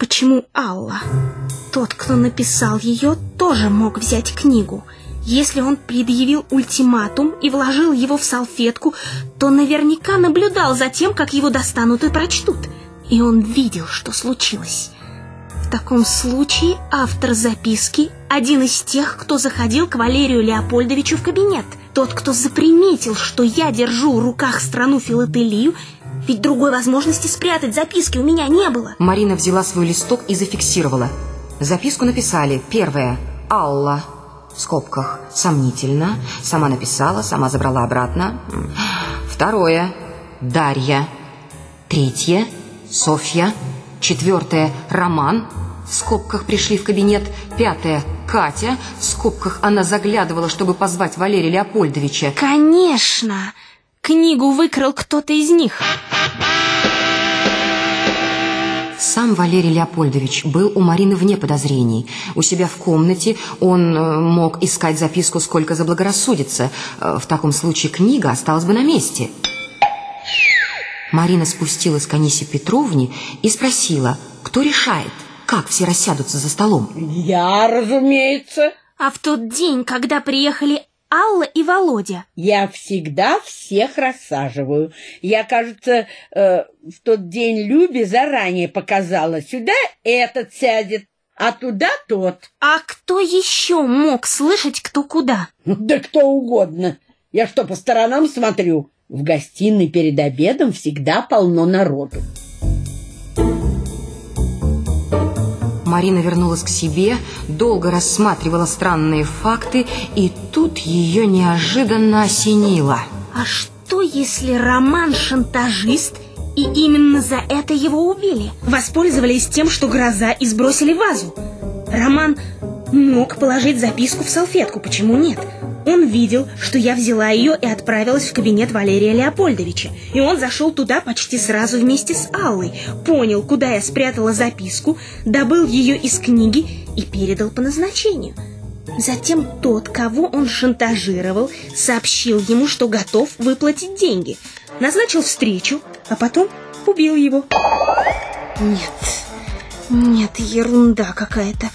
Почему Алла? Тот, кто написал ее, тоже мог взять книгу. Если он предъявил ультиматум и вложил его в салфетку, то наверняка наблюдал за тем, как его достанут и прочтут. И он видел, что случилось. В таком случае автор записки – один из тех, кто заходил к Валерию Леопольдовичу в кабинет. Тот, кто заприметил, что я держу в руках страну филателию, ведь другой возможности спрятать записки у меня не было. Марина взяла свой листок и зафиксировала. Записку написали. Первое. Алла. В скобках. Сомнительно. Сама написала, сама забрала обратно. Второе. Дарья. Третье. Софья. Четвертое. Роман. В скобках пришли в кабинет. Пятое. Катя. В скобках она заглядывала, чтобы позвать Валерия Леопольдовича. Конечно! Книгу выкрал кто-то из них. Сам Валерий Леопольдович был у Марины вне подозрений. У себя в комнате он э, мог искать записку сколько заблагорассудится. Э, в таком случае книга осталась бы на месте. Марина спустилась к Анисе Петровне и спросила, кто решает, как все рассядутся за столом. Я, разумеется. А в тот день, когда приехали Алла и Володя. Я всегда всех рассаживаю. Я, кажется, э, в тот день Любе заранее показала. Сюда этот сядет, а туда тот. А кто еще мог слышать, кто куда? Да кто угодно. Я что, по сторонам смотрю? В гостиной перед обедом всегда полно народу. Марина вернулась к себе, долго рассматривала странные факты, и тут ее неожиданно осенило. А что, если Роман шантажист, и именно за это его убили? Воспользовались тем, что гроза и сбросили вазу. Роман мог положить записку в салфетку, почему нет? Он видел, что я взяла ее и отправилась в кабинет Валерия Леопольдовича. И он зашел туда почти сразу вместе с Аллой, понял, куда я спрятала записку, добыл ее из книги и передал по назначению. Затем тот, кого он шантажировал, сообщил ему, что готов выплатить деньги. Назначил встречу, а потом убил его. Нет, нет, ерунда какая-то.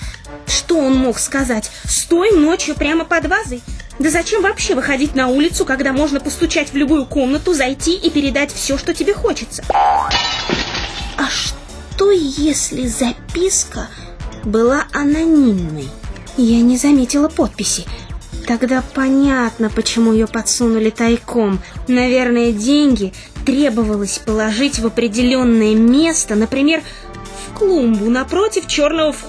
Что он мог сказать? Стой ночью прямо под вазой? Да зачем вообще выходить на улицу, когда можно постучать в любую комнату, зайти и передать все, что тебе хочется? А что, если записка была анонимной? Я не заметила подписи. Тогда понятно, почему ее подсунули тайком. Наверное, деньги требовалось положить в определенное место, например, в клумбу напротив черного входа